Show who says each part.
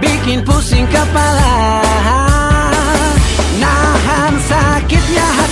Speaker 1: bikin pusing kepala. Nahan sakitnya hati